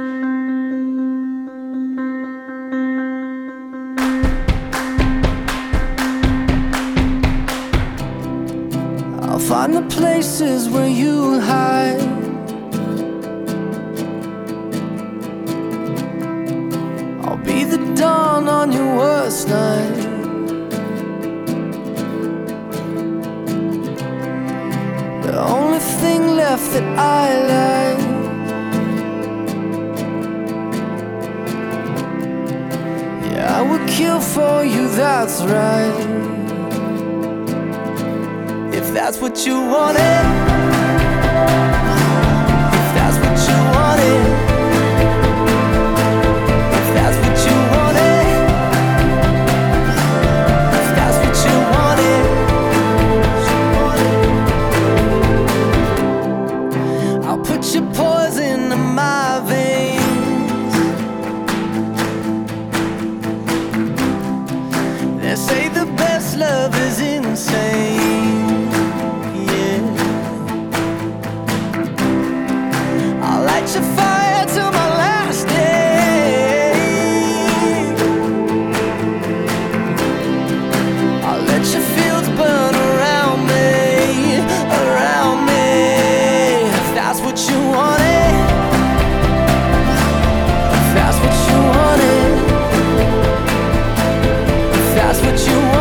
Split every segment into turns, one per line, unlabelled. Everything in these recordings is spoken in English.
I'll find the places where you hide. I'll be the dawn on your worst night. The only thing left that I like. I would kill for you, that's right. If that's what you wanted. what you want.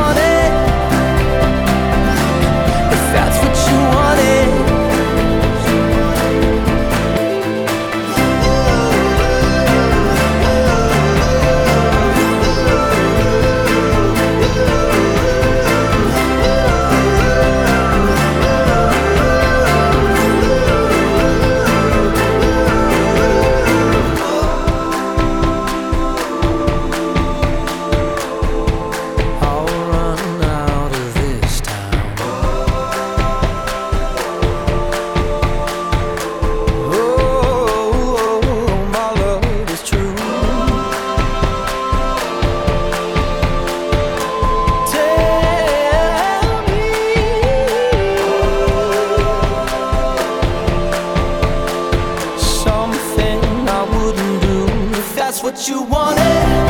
what you wanted.